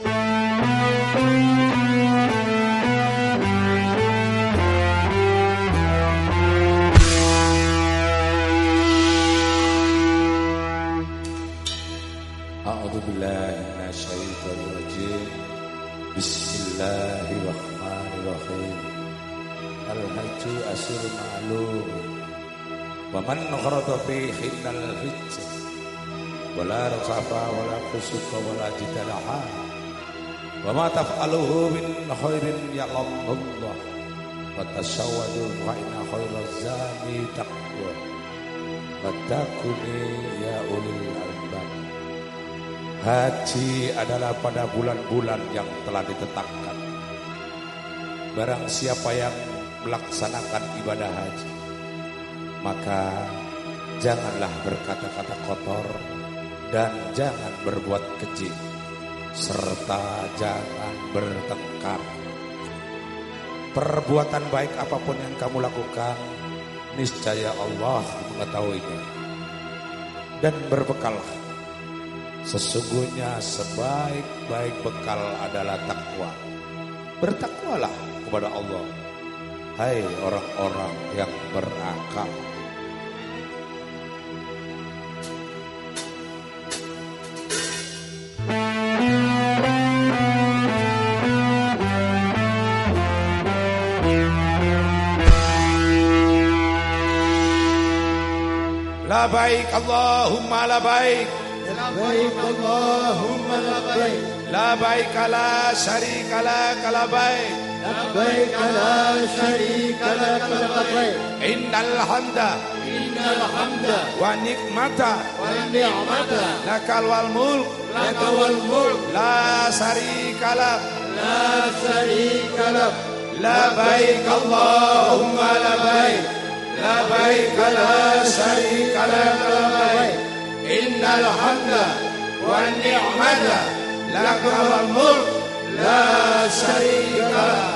أعوذ بالله من الشيطان الرجيم. بسم الله الرحمن الرحيم. الحج أشهر معلوم؟ ومن غرض فيهن الحج ولا رفع ولا فسق ولا جدال Wa ma taf'aluhu min khairin ya'lamullah Wa tasawwadu fa inna khairaz zani taqwa Fatakuni ya ulil albab Haji adalah pada bulan-bulan yang telah ditetapkan. Barang siapa yang melaksanakan ibadah haji Maka janganlah berkata-kata kotor Dan jangan berbuat keji Serta jangan bertengkar Perbuatan baik apa pun yang kamu lakukan Niscaya Allah mengetahuinya Dan berbekallah Sesungguhnya sebaik-baik bekal adalah takwa Bertakwalah kepada Allah. Hai orang-orang yang berakal. La baik Allahumma la baik La baik Allahumma la baik La baik la syarika lak la baik لبيك لا شريك لك لبيك إن الحمد إن الحمد والنعمة والنعمة لك والملك لك والملك لا شريك لك لا شريك لك لبيك اللهم لبيك لبيك لا شريك لك لبيك إن الحمد والنعمة لك والملك لا شريك له.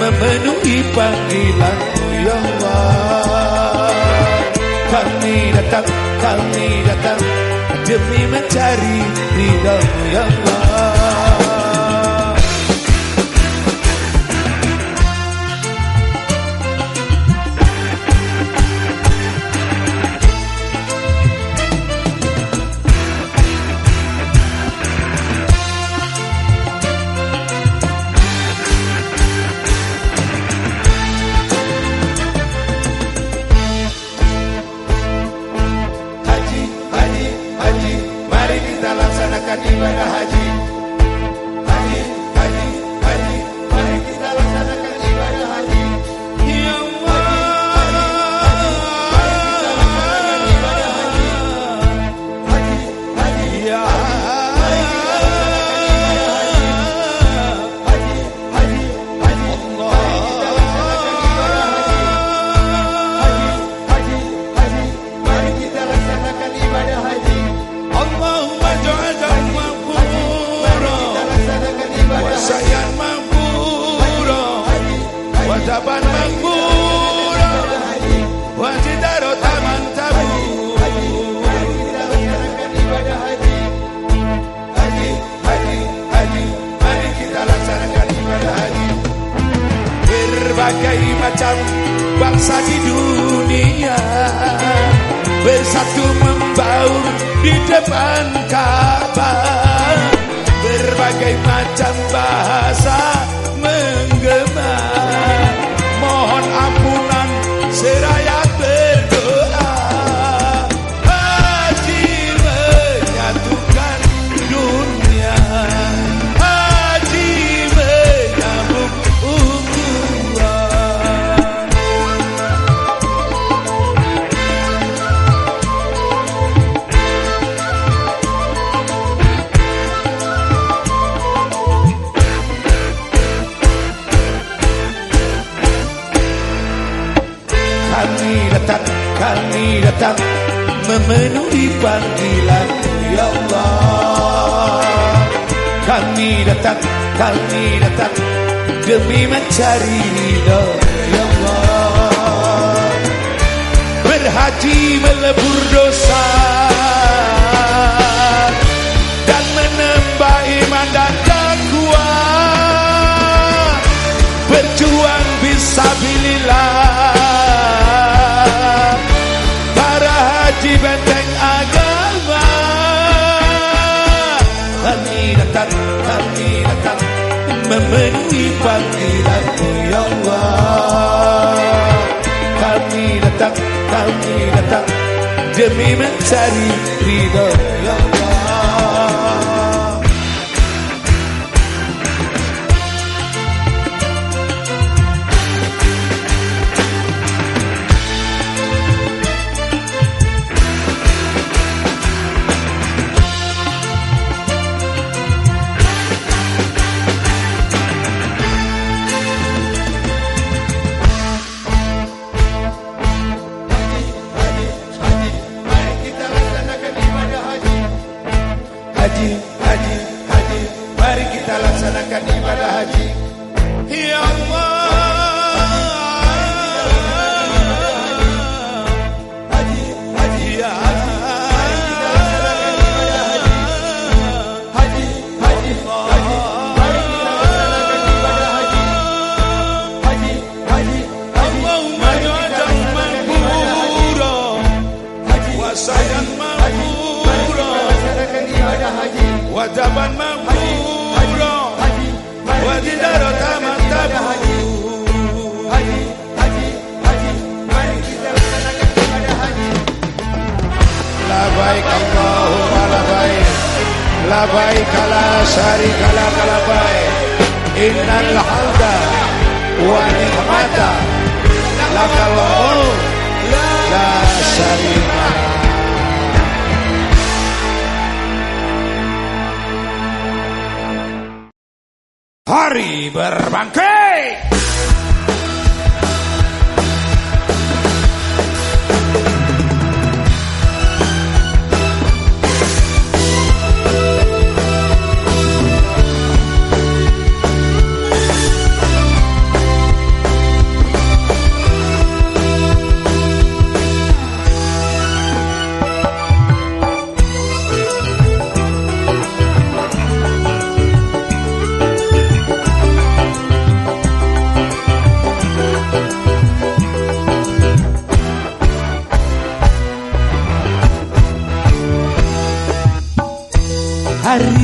Memenuhi panggilan. Ya Allah Kami datang, kami datang Demi mencari ridho Ya Allah Sana Salakani Balahaji. kalabai kalasari kala kalabai. Innal halda wani nikmata lakal la syarika hari berbangkit!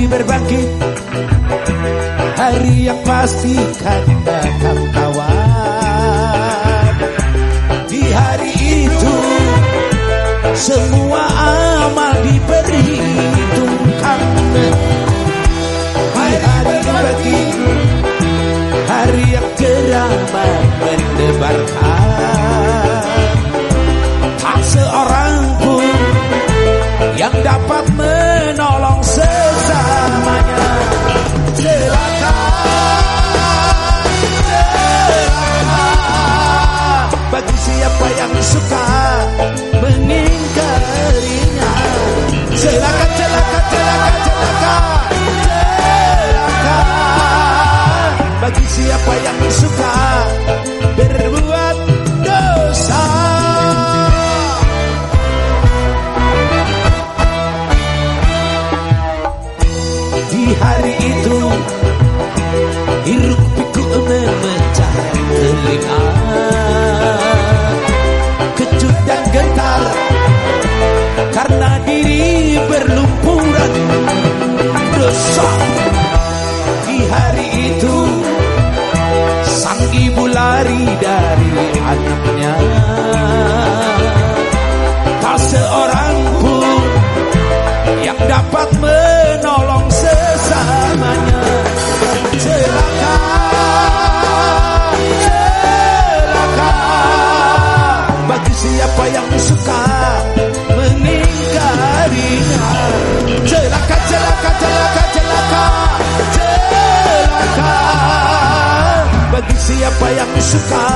berbagi. Hari yang pasti katakan kamu kawan Di hari itu Semua amal diperhitungkan Di hari berbagi Hari yang cerah mendebarkan. Besok Di hari itu Sang ibu lari dari anaknya. siapa yang suka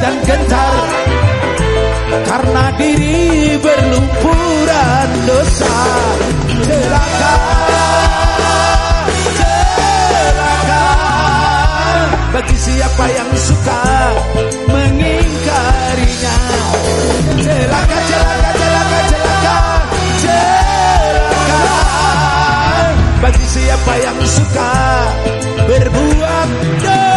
dan gentar Karena diri berlumpuran dosa. Celaka Celaka. Bagi siapa yang suka mengingkarinya? Celaka, celaka, celaka, celaka Celaka. Bagi siapa yang suka berbuat dosa?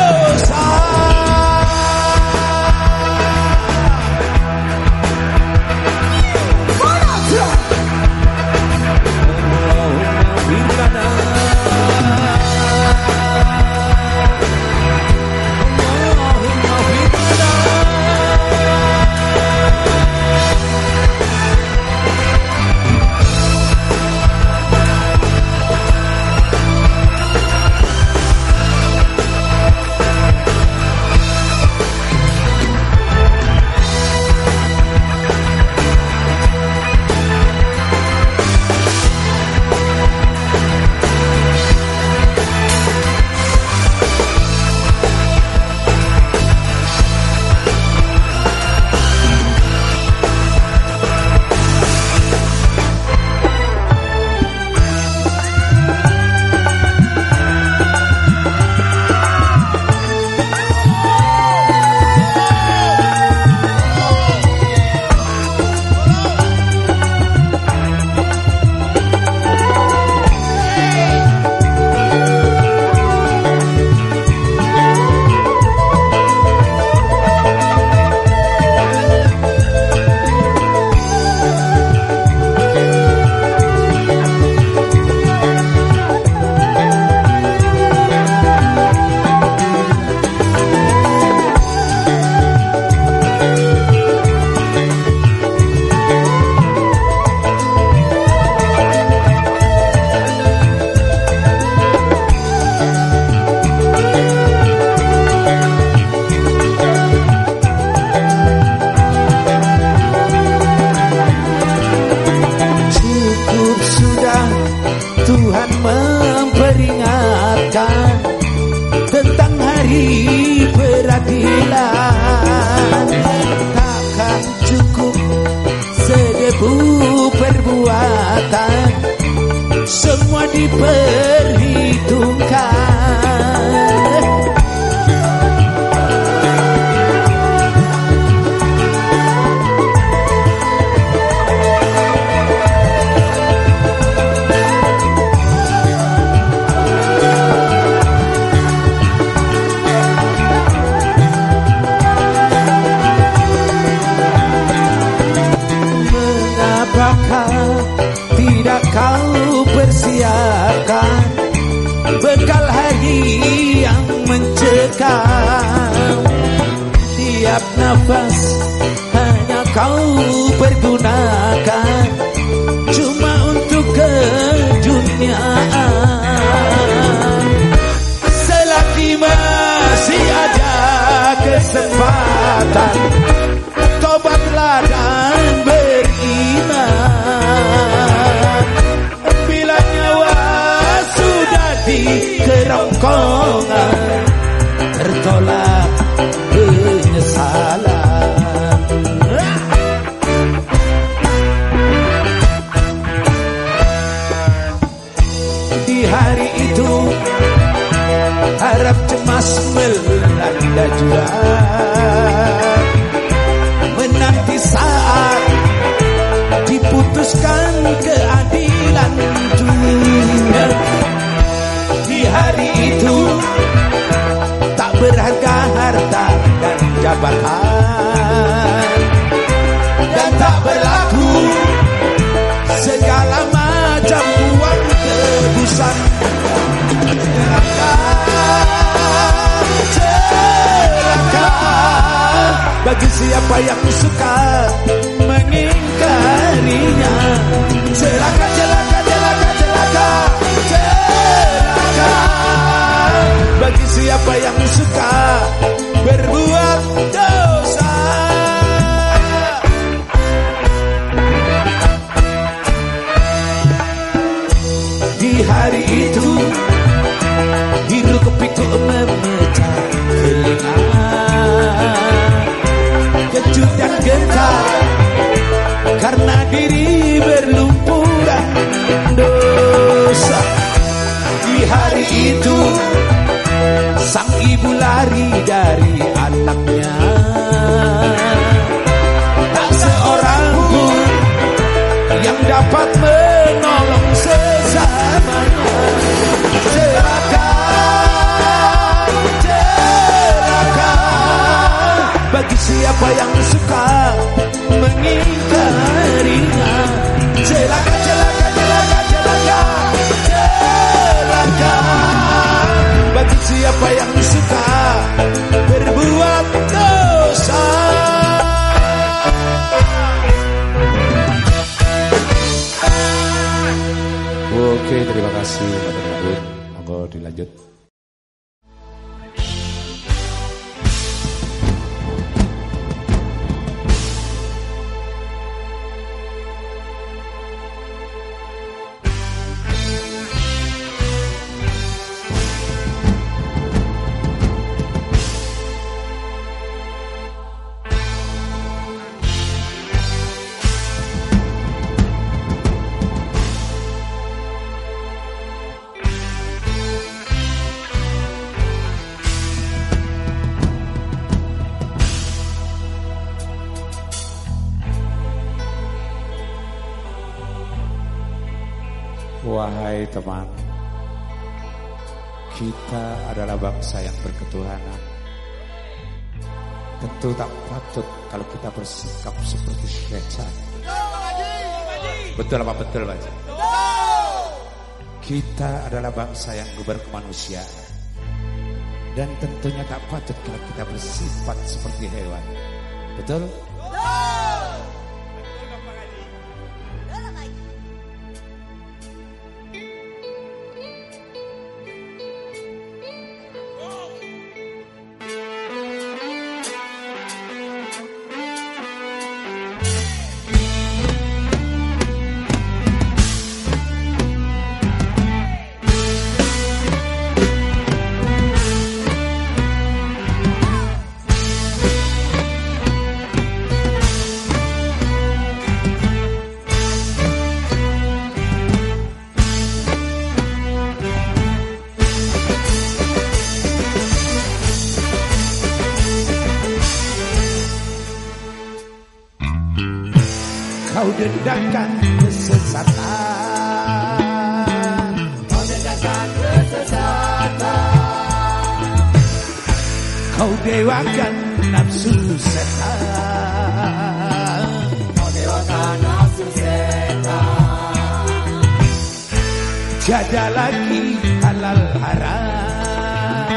ada lagi halal haram.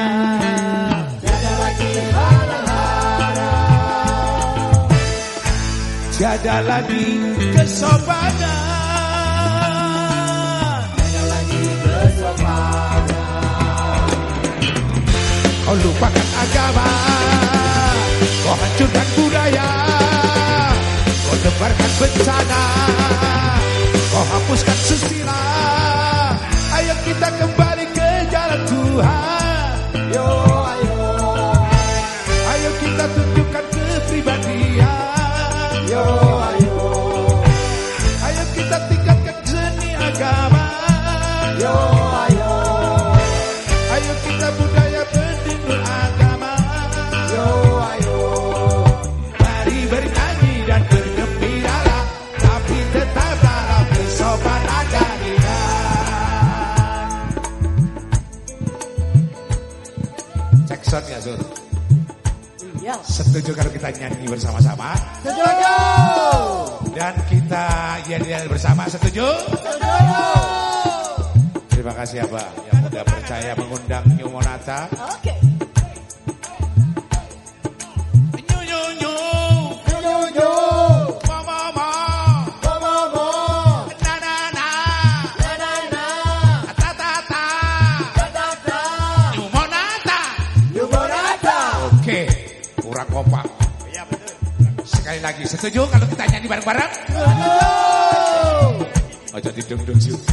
Tiada lagi halal haram Tiada lagi kesopanan Tiada lagi kesopanan Kau lupakan agama Kau hancurkan budaya Kau tebarkan bencana Kau hapuskan susila kita kembali ke jalan Tuhan. Setuju kalau kita nyanyi bersama-sama? Setuju. Dan kita nyanyi bersama, setuju? Setuju. Terima kasih Abah yang sudah percaya mengundang New Oke. Okay. bareng-bareng. Aja didung-dung sih.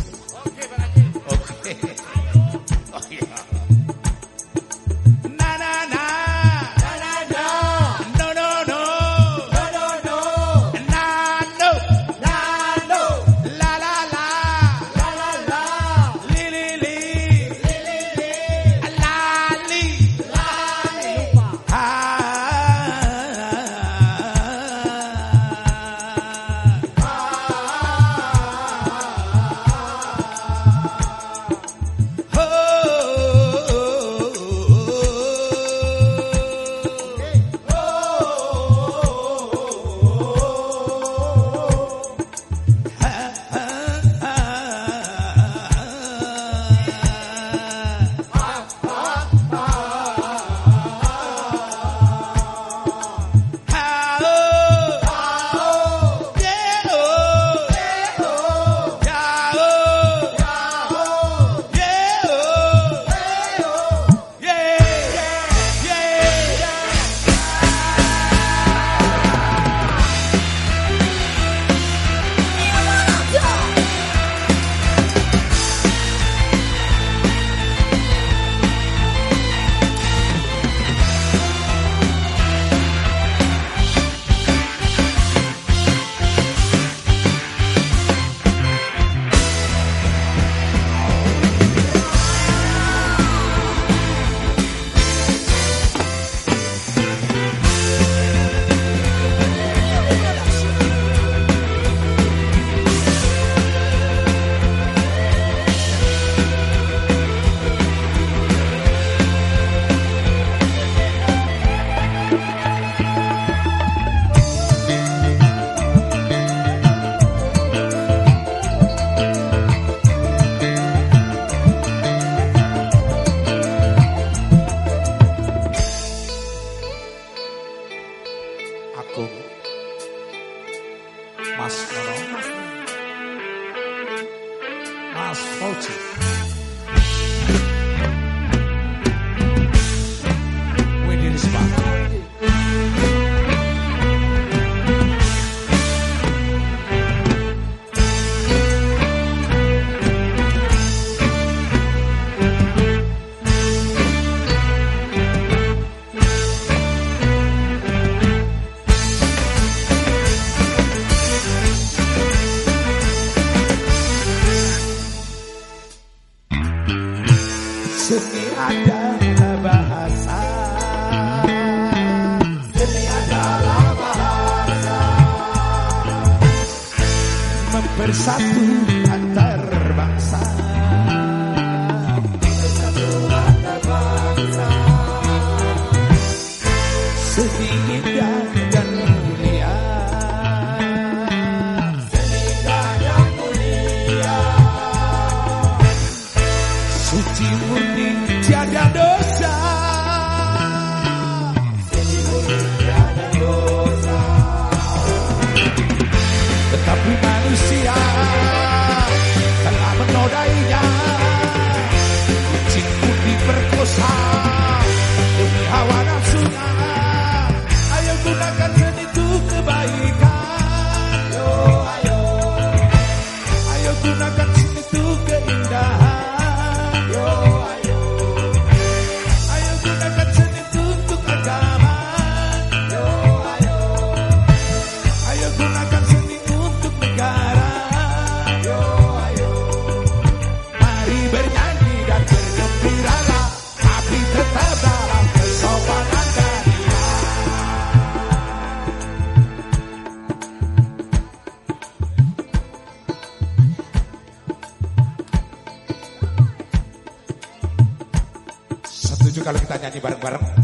nyanyi bareng-bareng.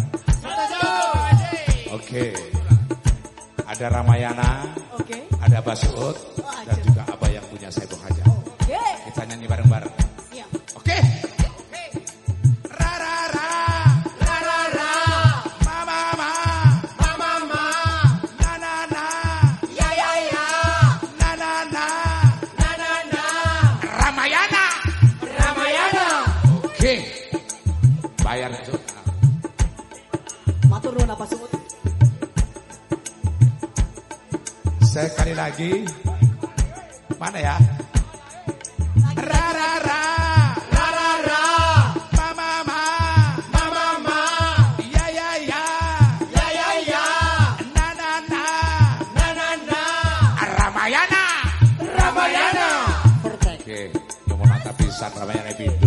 Matur nuwun apa. Sekali lagi. Mana ya? Ra ra ra. Ra ra ra. Ma. Ma. Ya ya ya. Ya ya ya. Na na na. Na na na. Ramayana. Ramayana. Oke, okay. yo mau pisan Ramayana itu.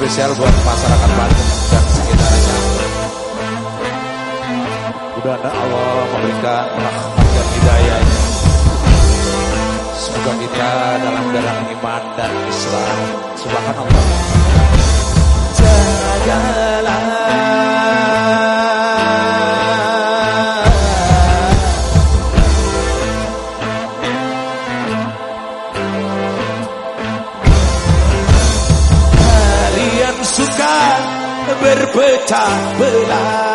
Spesial buat masyarakat Bandung dan sekitarnya. Mudah-mudahan Allah memberikan rahmat Dalam dalam iman dan Islam. Subhanallah. Jagalah berpecah belah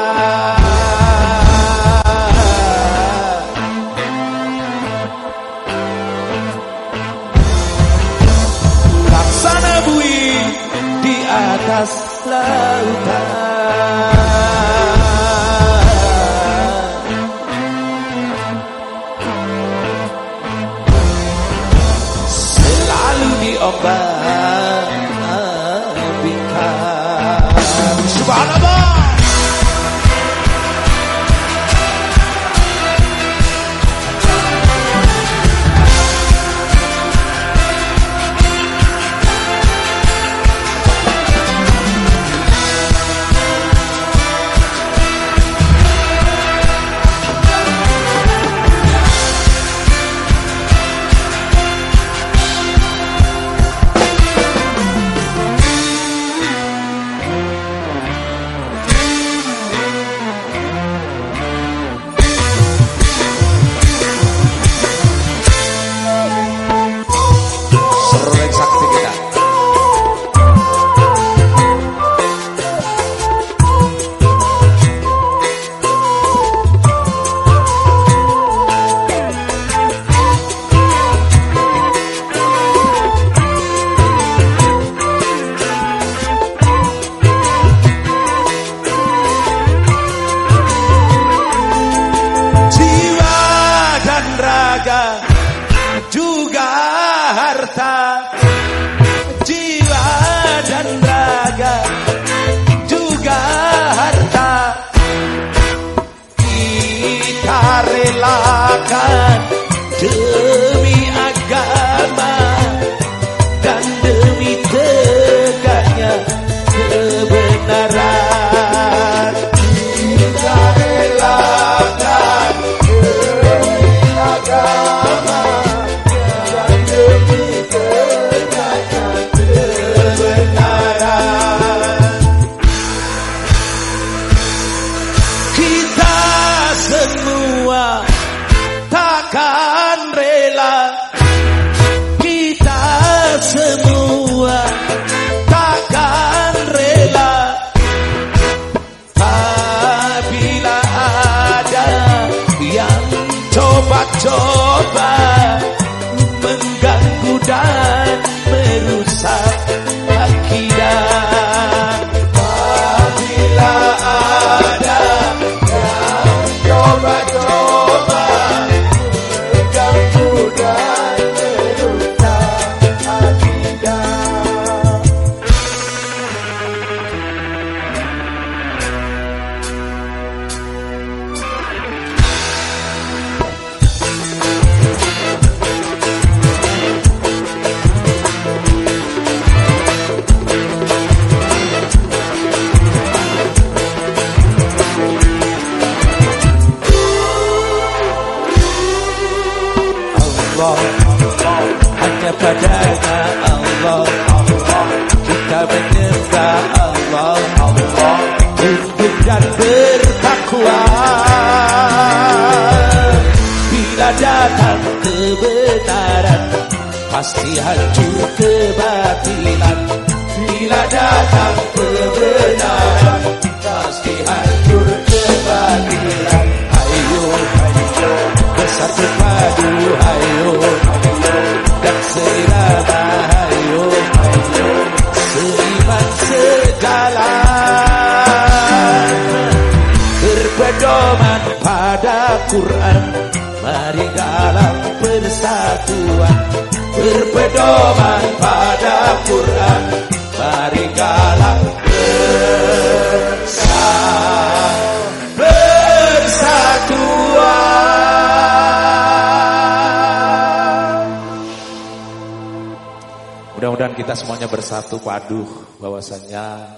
semuanya bersatu padu bahwasanya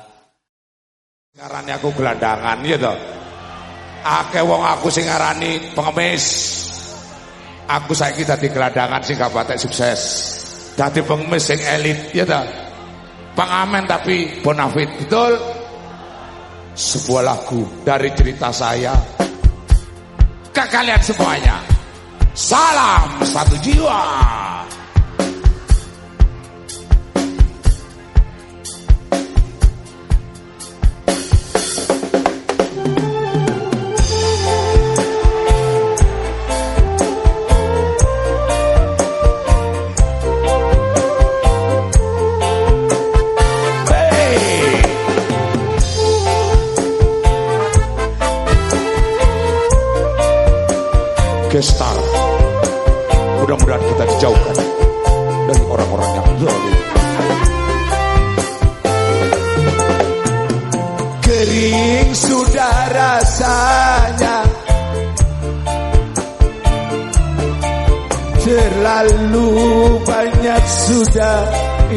ngarani aku gelandangan ya toh. Akeh wong aku sing ngarani pengemis. Aku saiki dadi gelandangan sing gak sukses. Dadi pengemis sing elit ya toh. Pengamen tapi bonafit, betul? Sebuah lagu dari cerita saya ke kalian semuanya. Salam satu jiwa.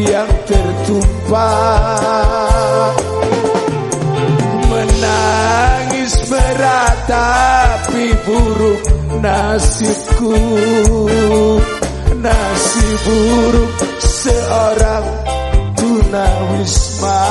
yang tertumpah. Menangis meratapi buruk nasibku Nasib buruk seorang tunawisma.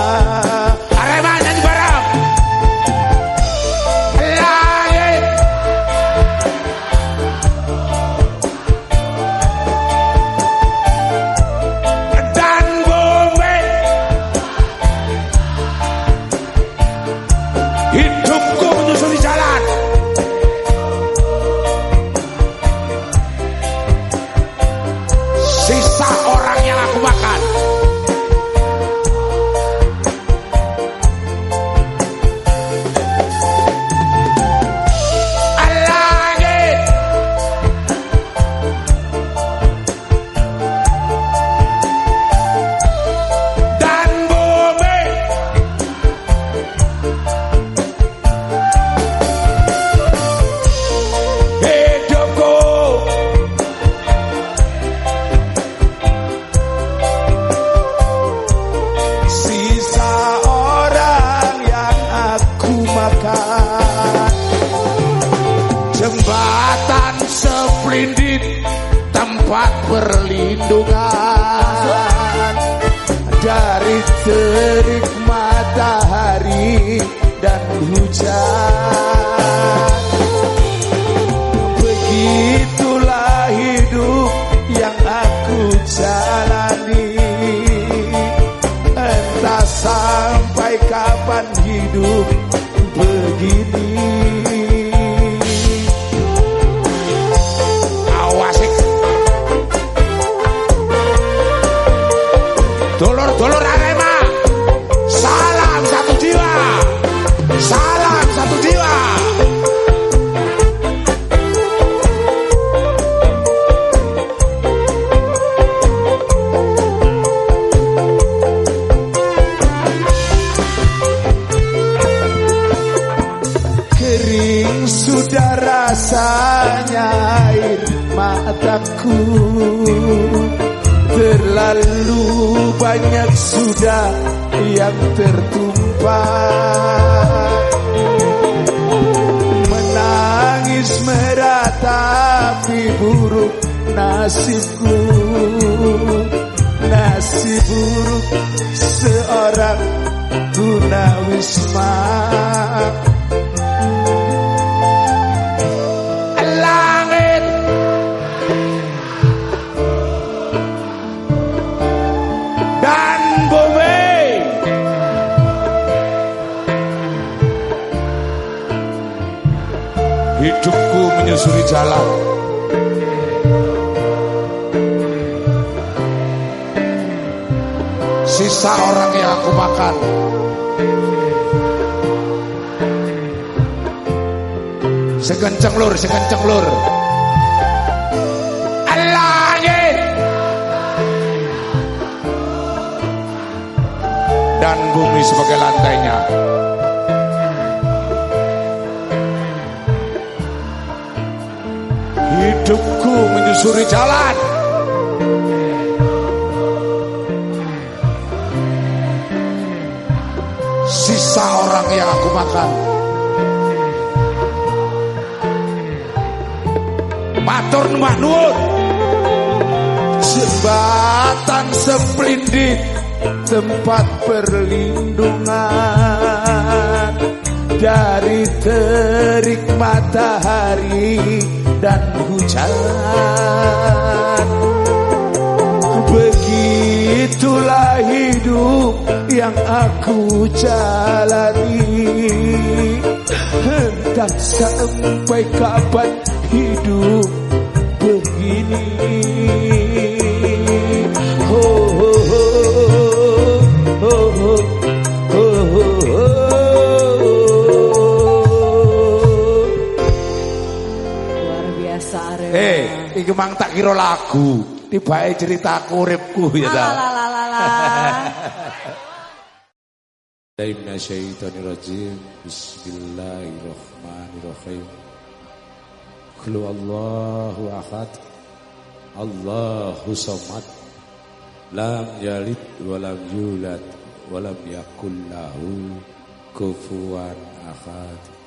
Begitulah hidup yang aku jalani Hendak sampai kapan hidup begini Oh, oh, oh, oh, oh, oh, oh, oh. Luar biasa Arema. Eh, iki mang tak kira lagu. Tibae ceritaku uripku ya ta. Dari minasyaitonirrajim Bismillahirrahmanirrahim Kulu Allahu ahad Allahu samad Lam yalid walam yulad Walam yakul Kufuan ahad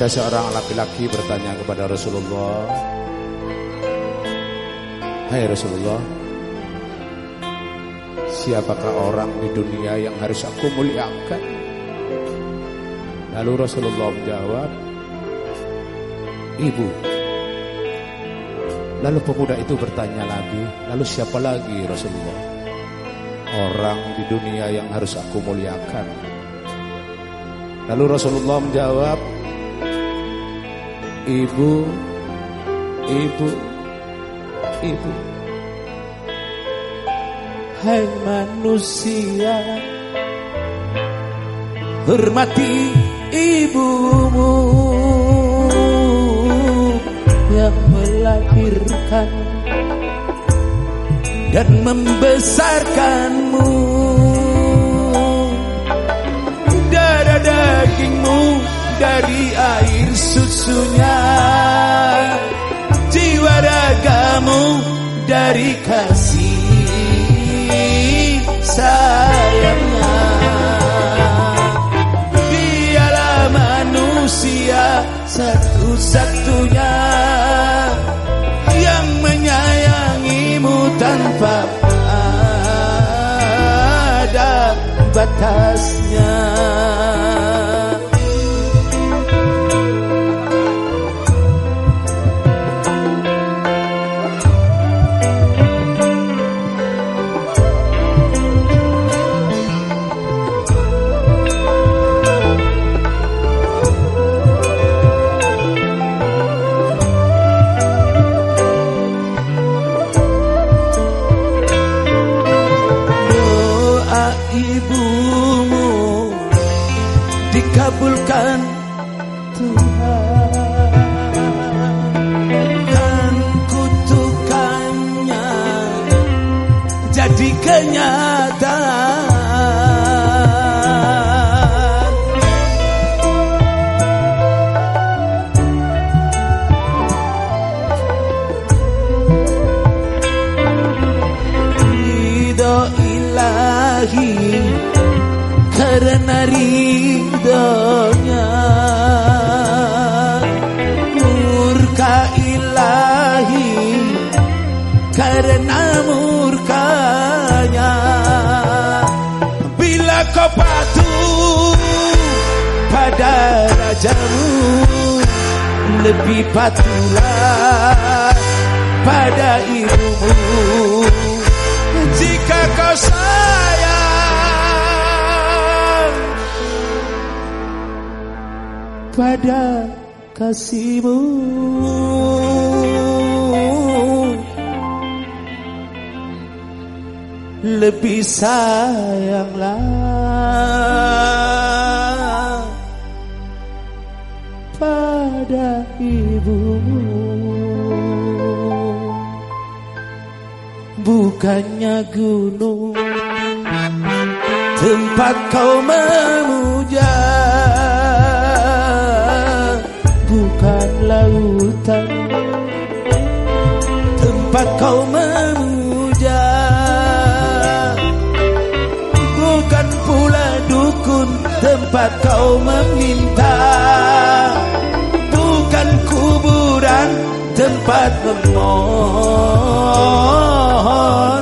Ada seorang laki-laki bertanya kepada Rasulullah, Hai Rasulullah, siapakah orang di dunia yang harus aku muliakan? Lalu Rasulullah menjawab, Ibu. Lalu pemuda itu bertanya lagi, lalu siapa lagi Rasulullah? Orang di dunia yang harus aku muliakan. Lalu Rasulullah menjawab, Ibu, Ibu, Ibu. Hai manusia, hormati ibumu yang melahirkan dan membesarkanmu dari air susunya jiwa ragamu dari kasih sayangnya dialah manusia satu-satunya yang menyayangimu tanpa ada batasnya. Kasihmu. Lebih sayanglah pada ibumu. Bukannya gunung tempat kau memuja tempat kau meminta bukan kuburan tempat memohon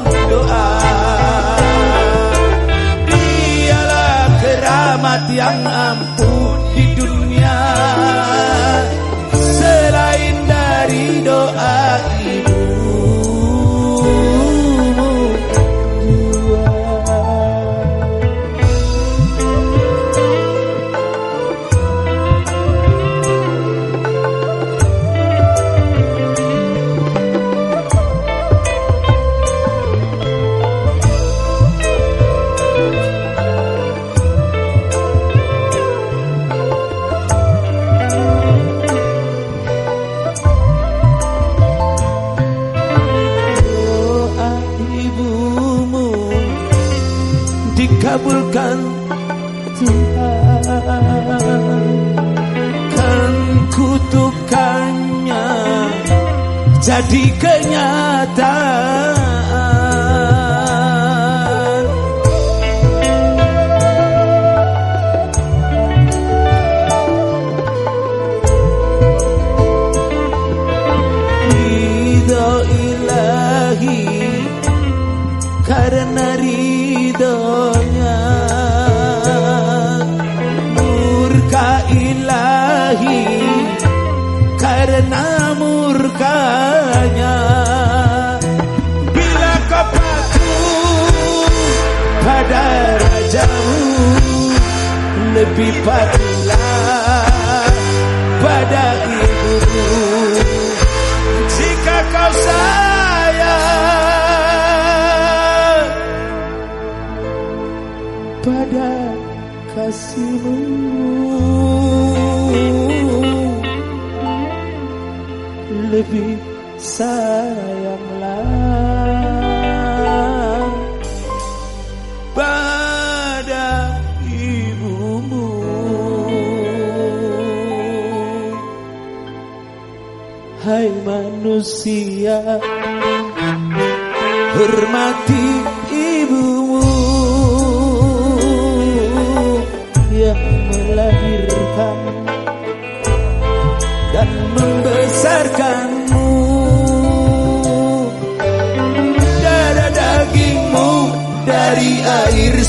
doa. Dialah keramat yang ampuh jadi kenyataan patuhlah pada ibumu jika kau sayang pada kasihmu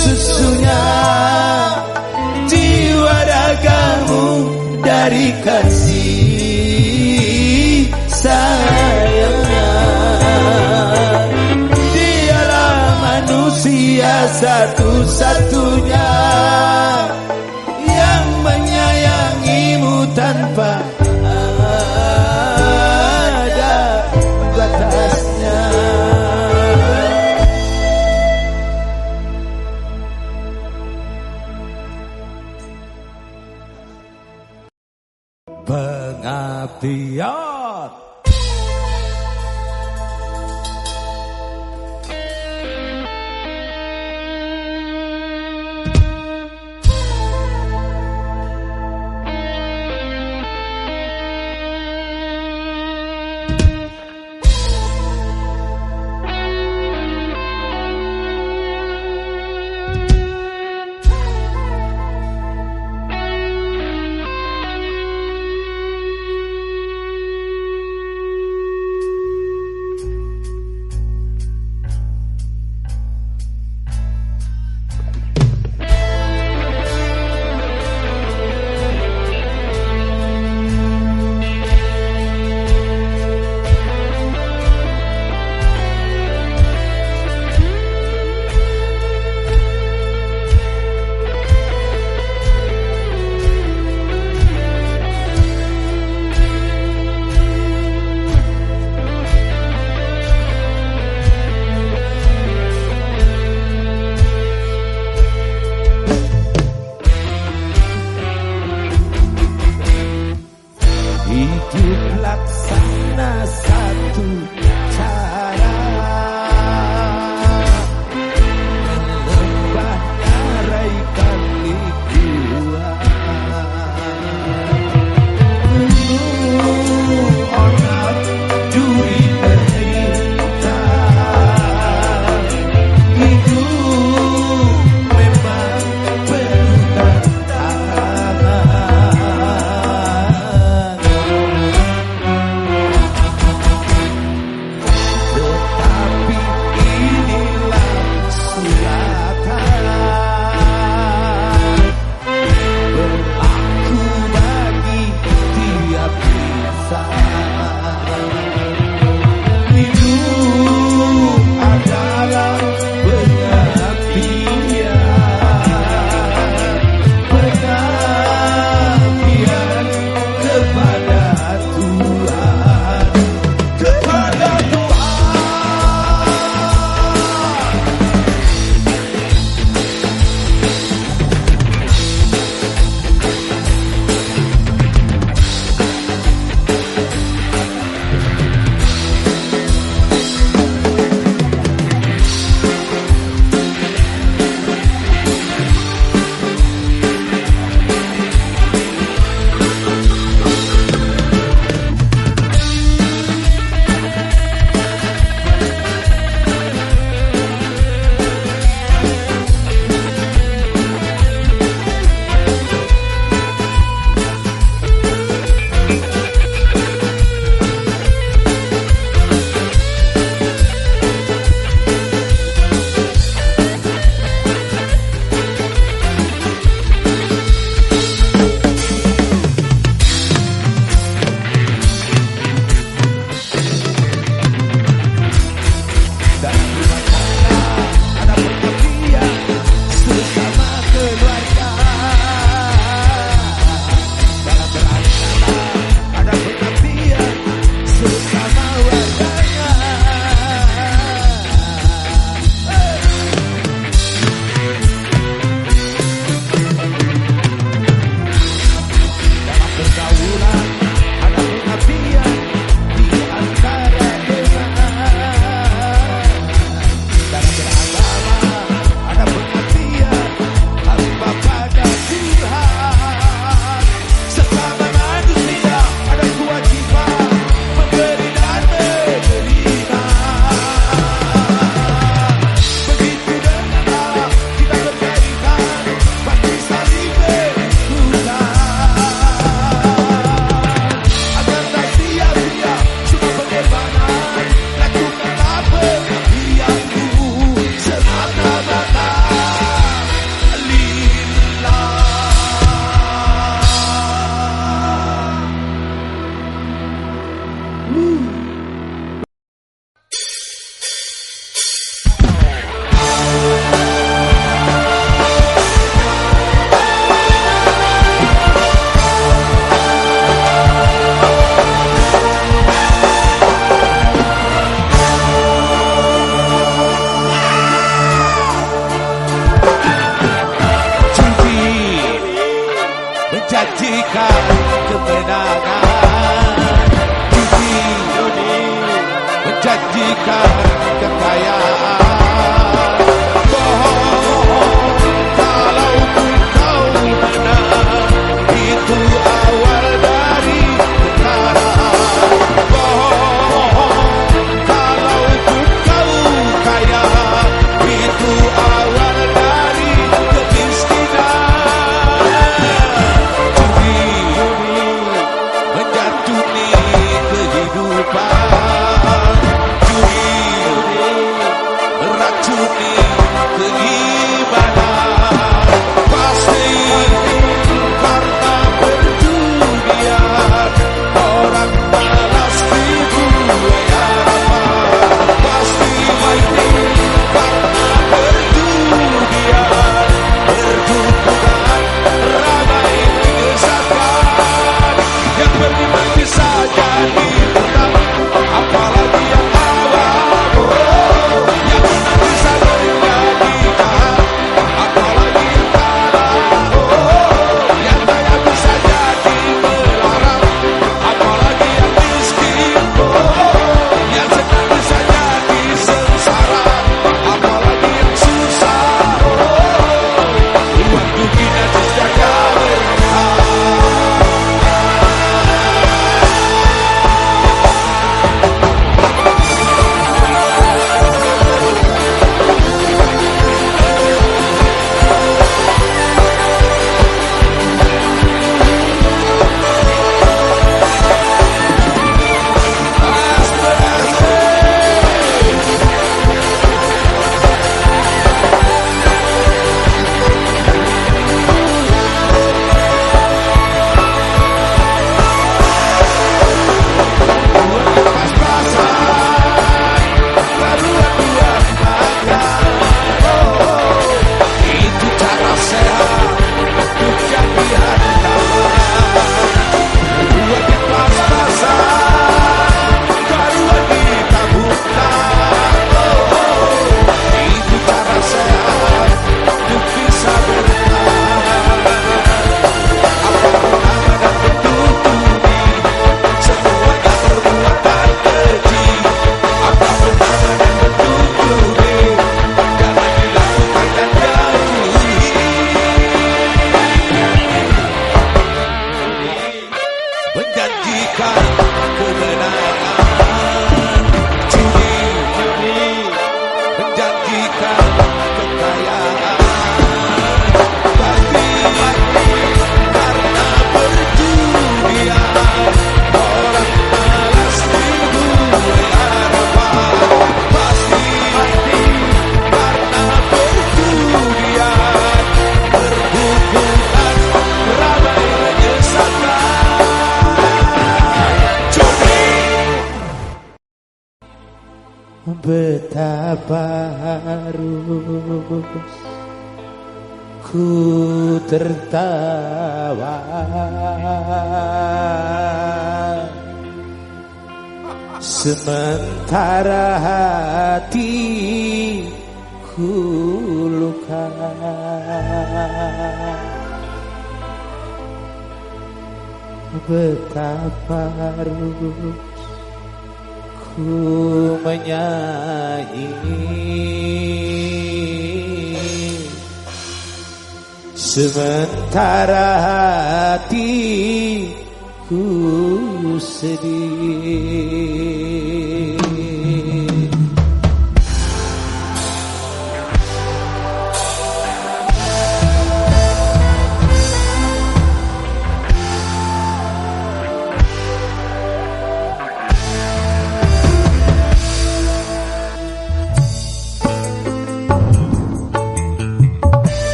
susunya. Jiwa ragamu dari kasih sayangnya. Dialah manusia satu-satunya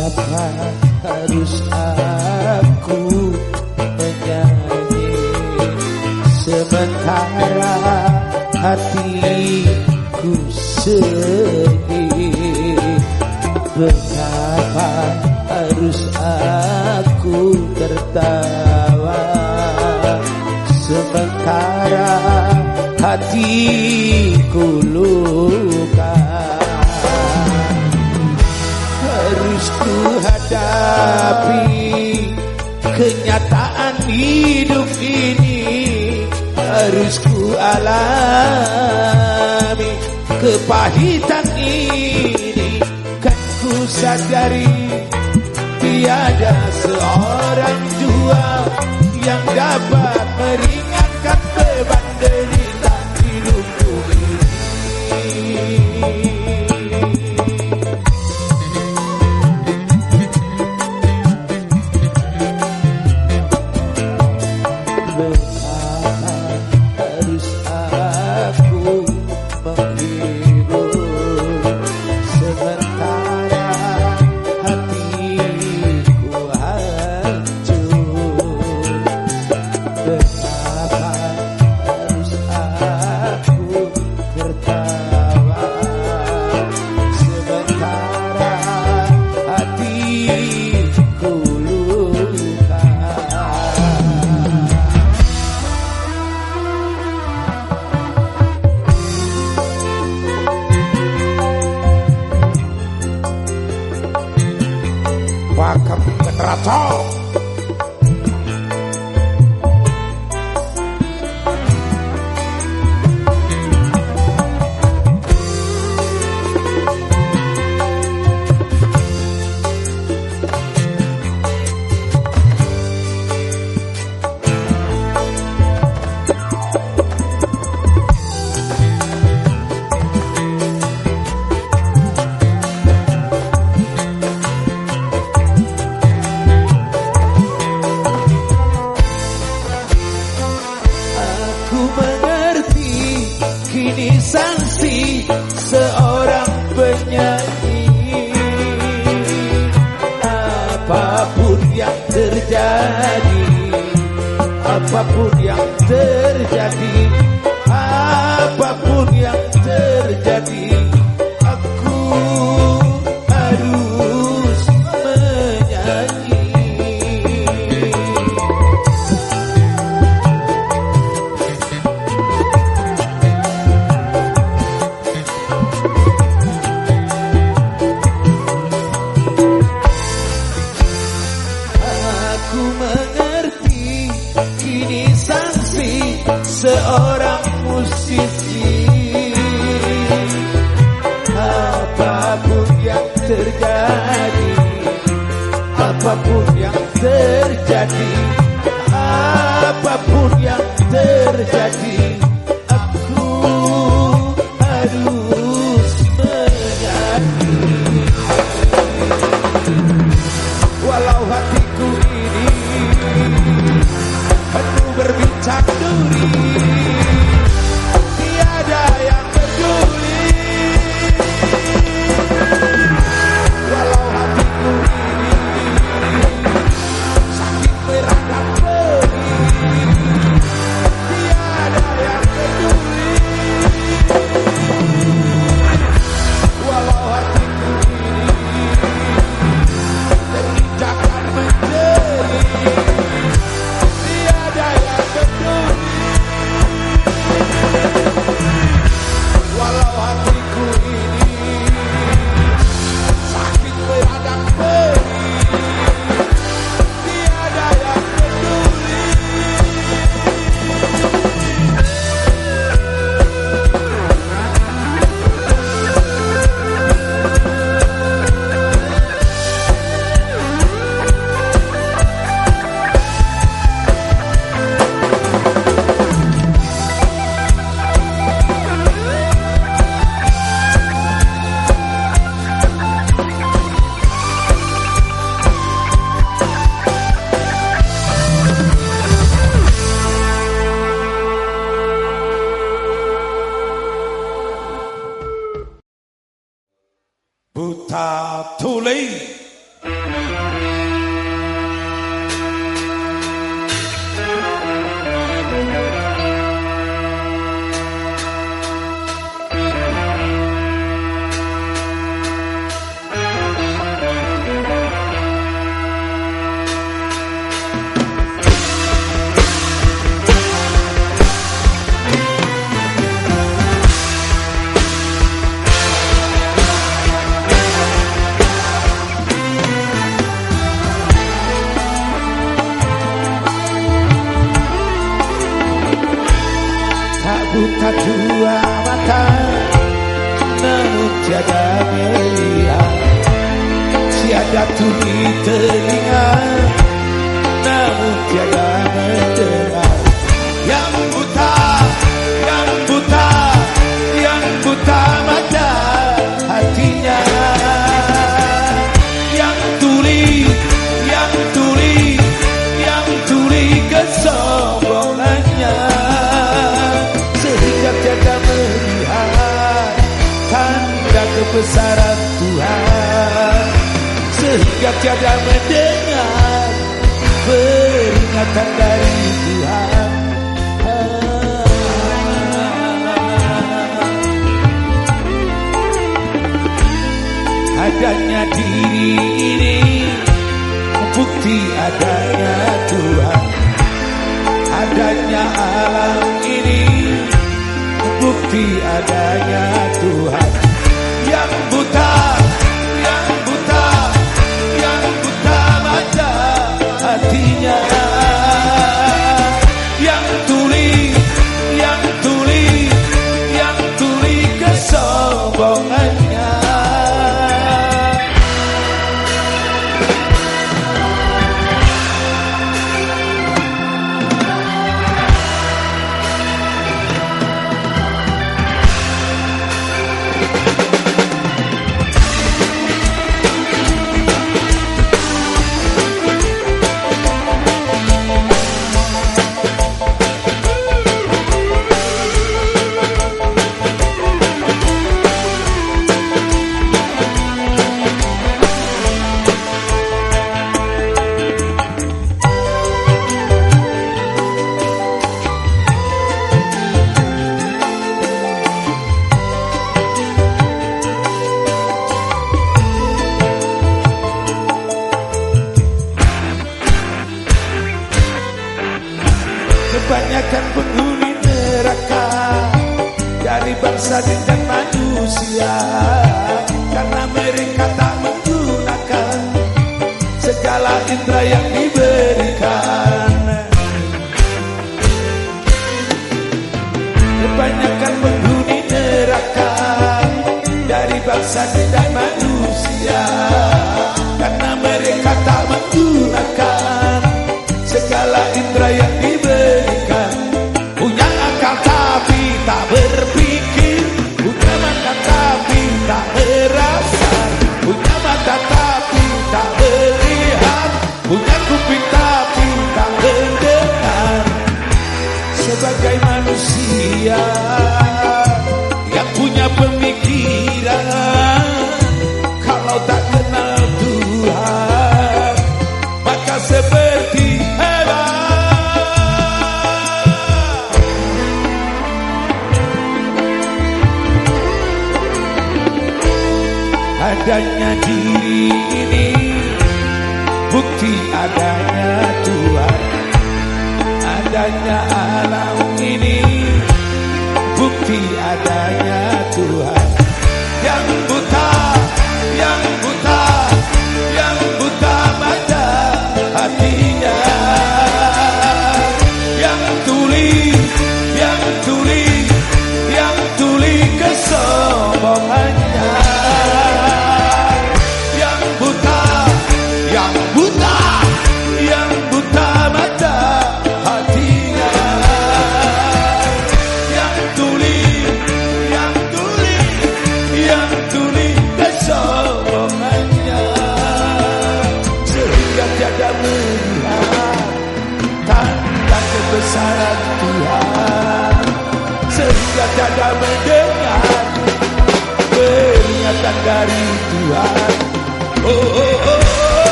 Mengapa harus aku menyanyi Sementara hatiku sedih. Mengapa harus aku tertawa? Sementara hatiku luka. harus kuhadapi Kenyataan hidup ini harus kualami Kepahitan ini kan ku sadari Tiada seorang jua yang dapat beri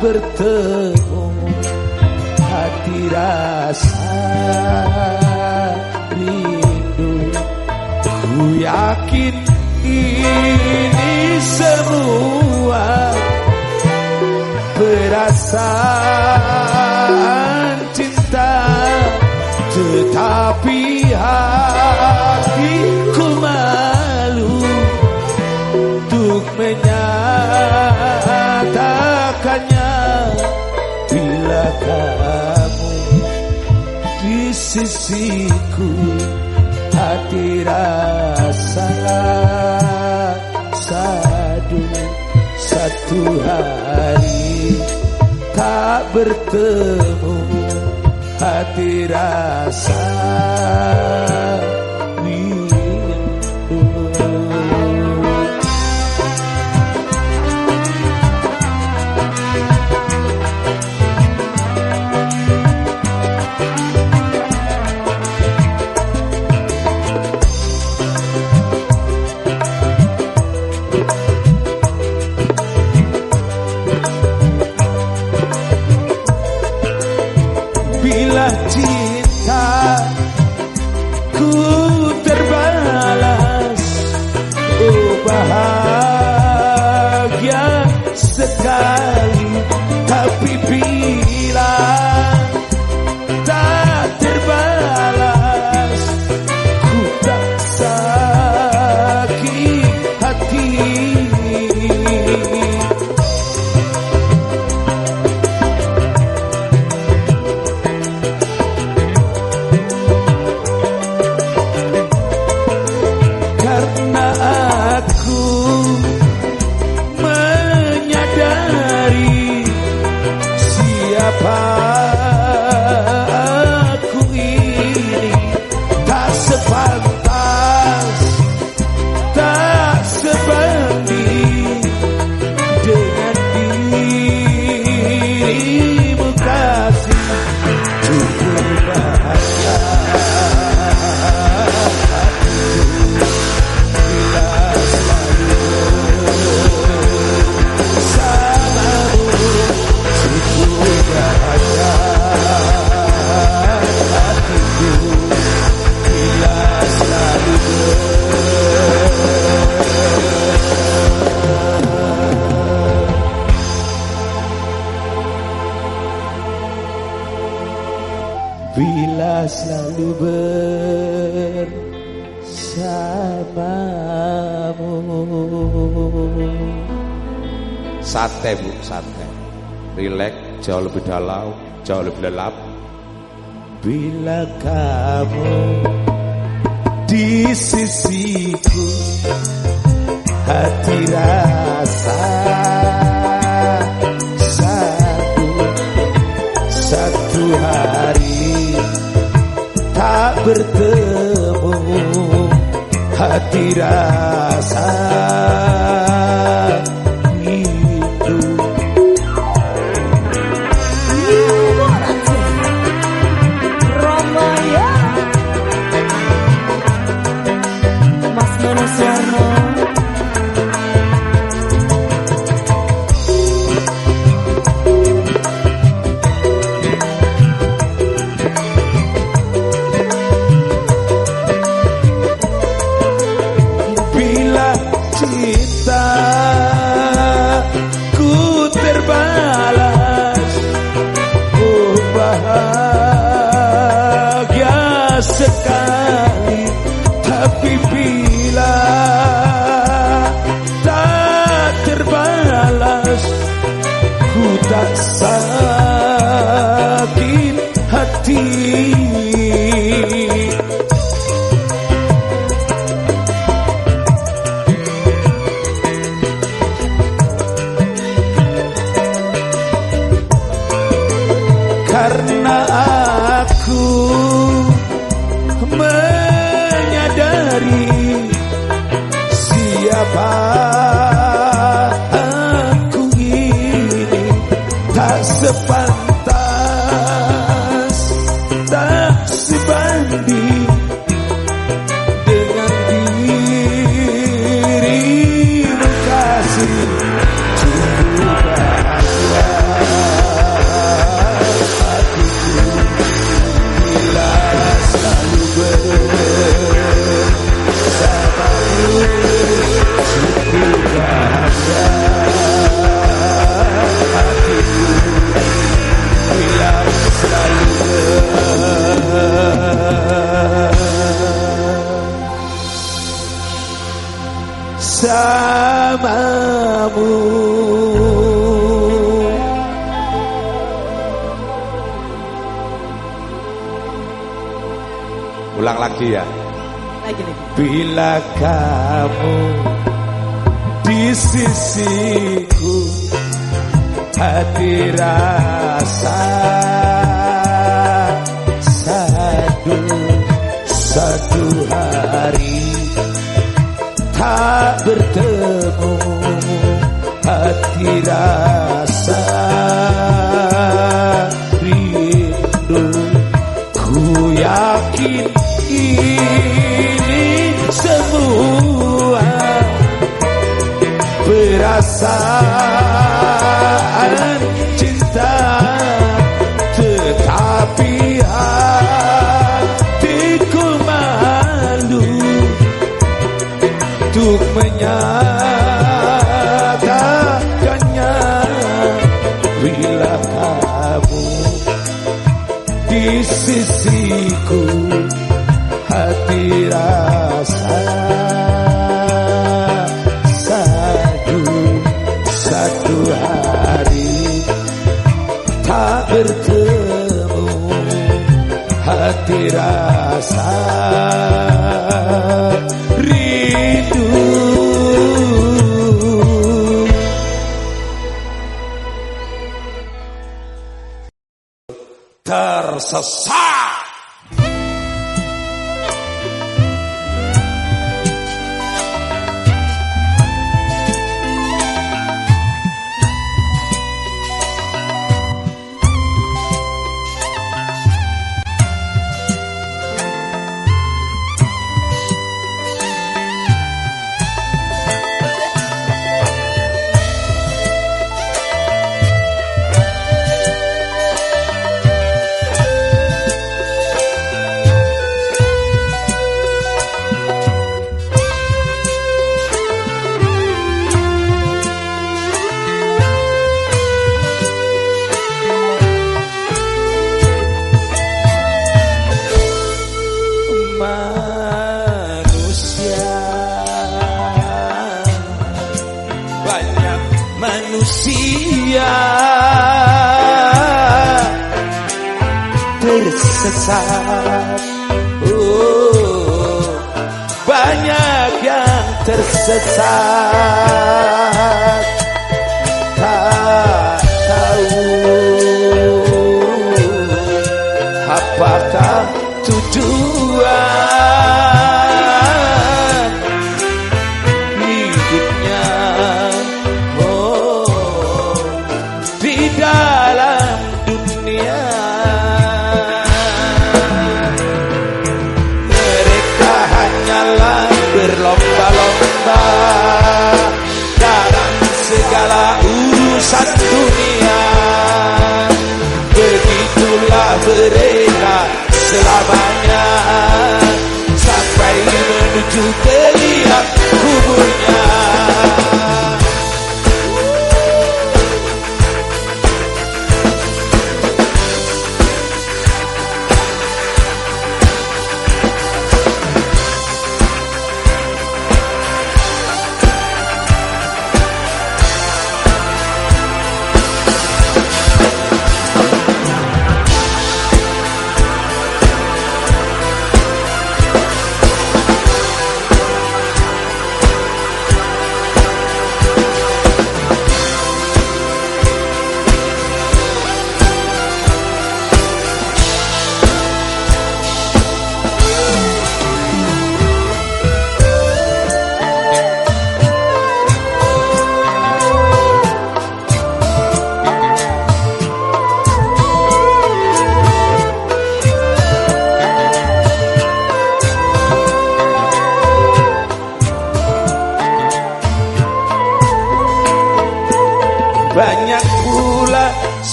bertemu hati rasa rindu. Ku yakin ini semua perasaan cinta. Tetapi hatiku masih katamu di sisiku hati rasa sadu. Satu hari tak bertemu hati rasa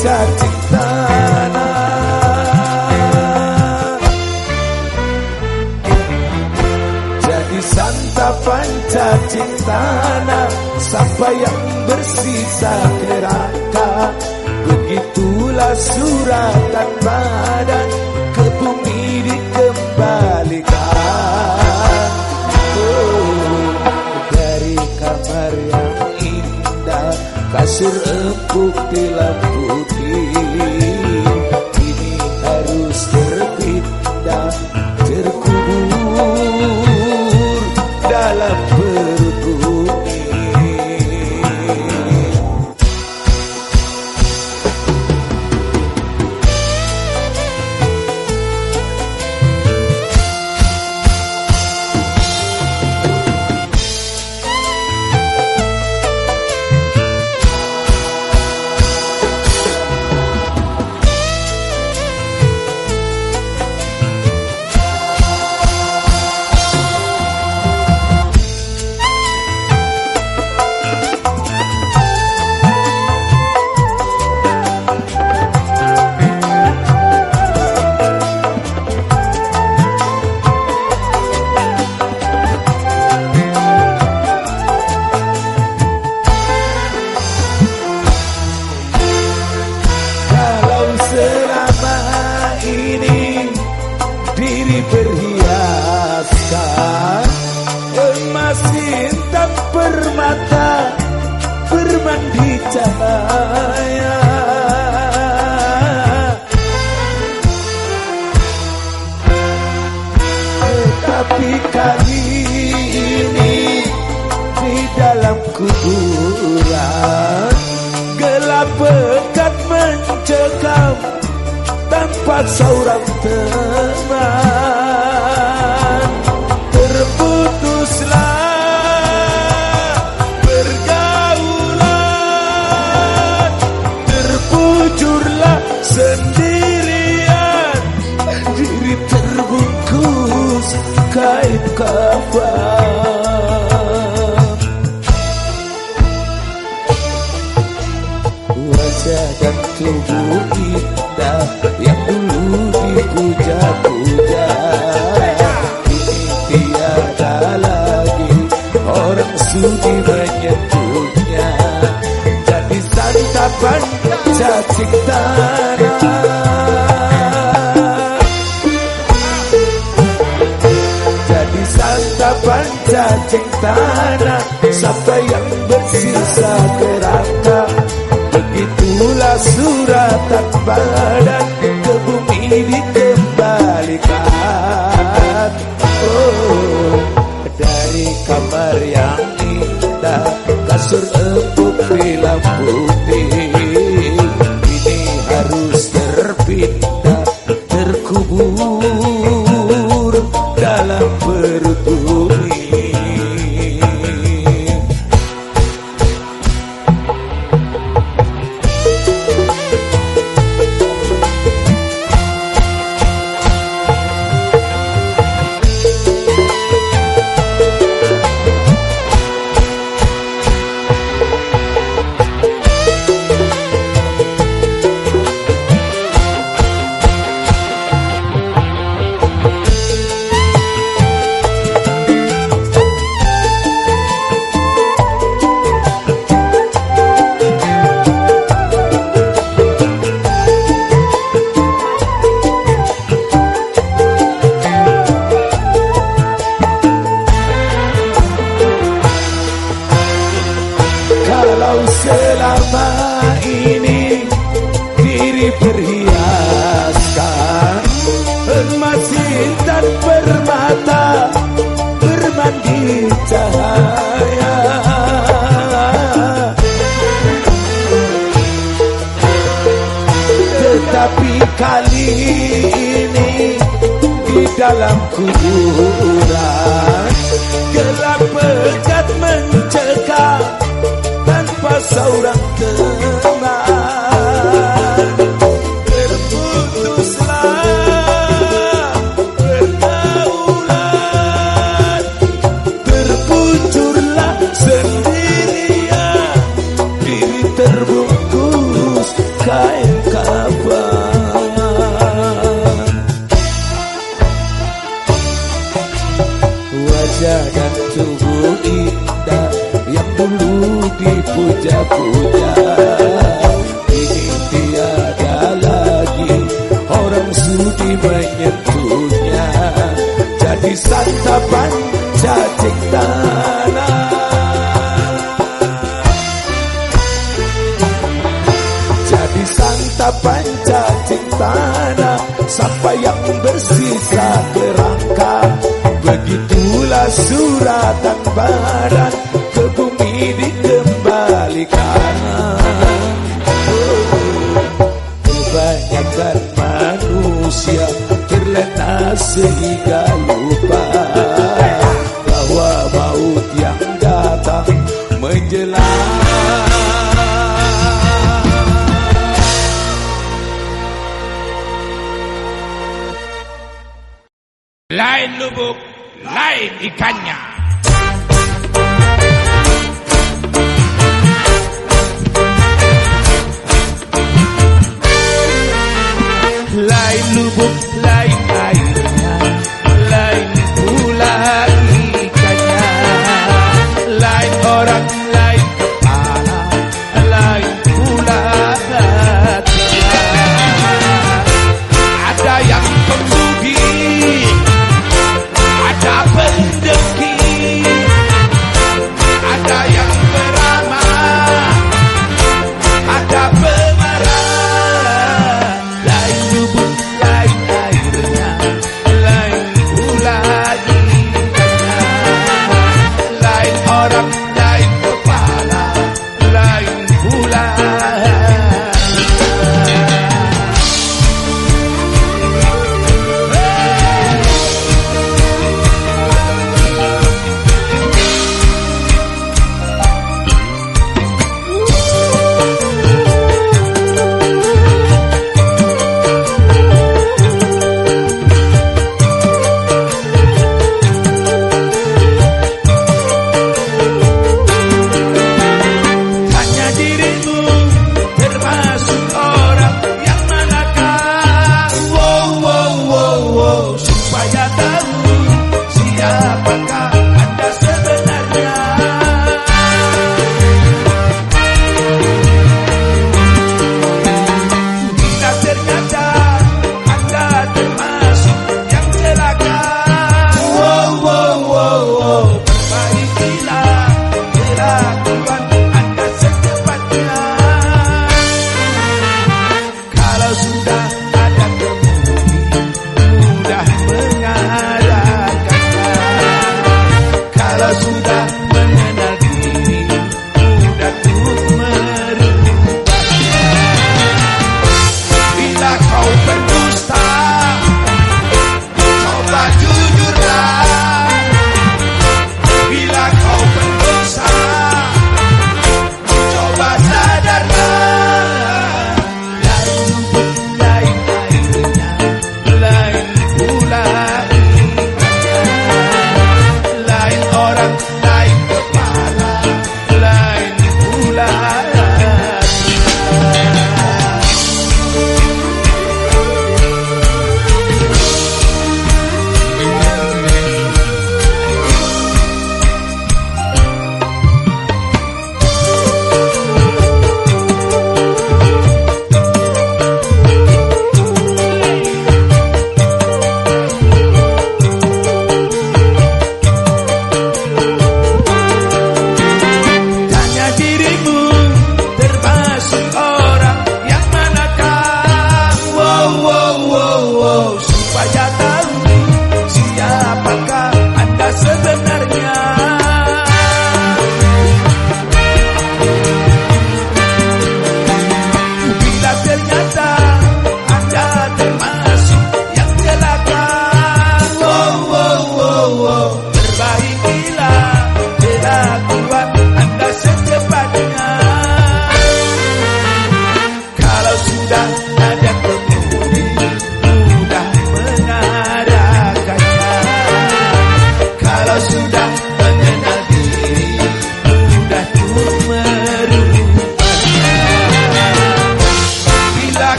cacing Jadi santapan cacing tanah Sampah yang bersisa neraka. Begitulah suratan badan Ke bumi dikembalikan. Oh, dari kamar yang indah Kasur lapuk di lapuk